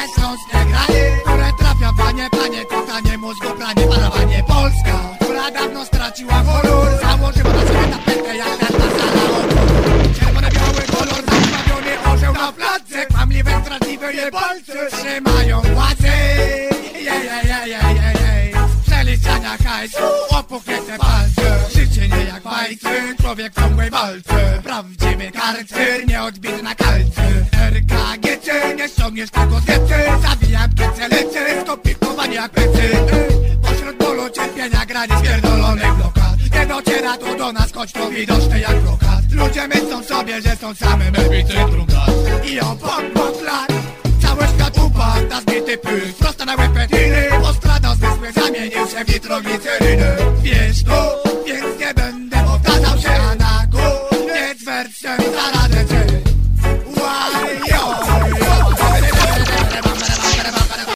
bezrączne granie Które trafia panie, panie, kutanie mózgu, pranie Parowanie Polska, która dawno straciła kolor Założyła na siebie tapetę jak na sala Czerwone-biały kolor, zakrwawiony orzeł na fladze Kłamliwe, zdradliwe jebalce trzymają władzę. Jej, jej, jej, jej, jej, jej Przeliczania hajsu, opuchnięte palce. Życie nie jak bajce, człowiek w ciągłej walce. Prawdziwy karcer, nieodbitna kalce RKG nie ściągniesz tego z lecy tak Zabijam kiece lecy, skomplikowani jak plecy. Pośród bólu cierpienia granic pierdolonych blokad. Nie dociera tu do nas, choć to widoczne jak blokad Ludzie myślą sobie, że są samym epicentrum nas I o bok, bok lat Cały świat upadł na zbity pysk. Prosto na łeb petiny Postrada zmysły zamienił się w nitroglicerynę Wiesz to, więc nie będę powtarzał się, a na koniec wersem zaradzę cię.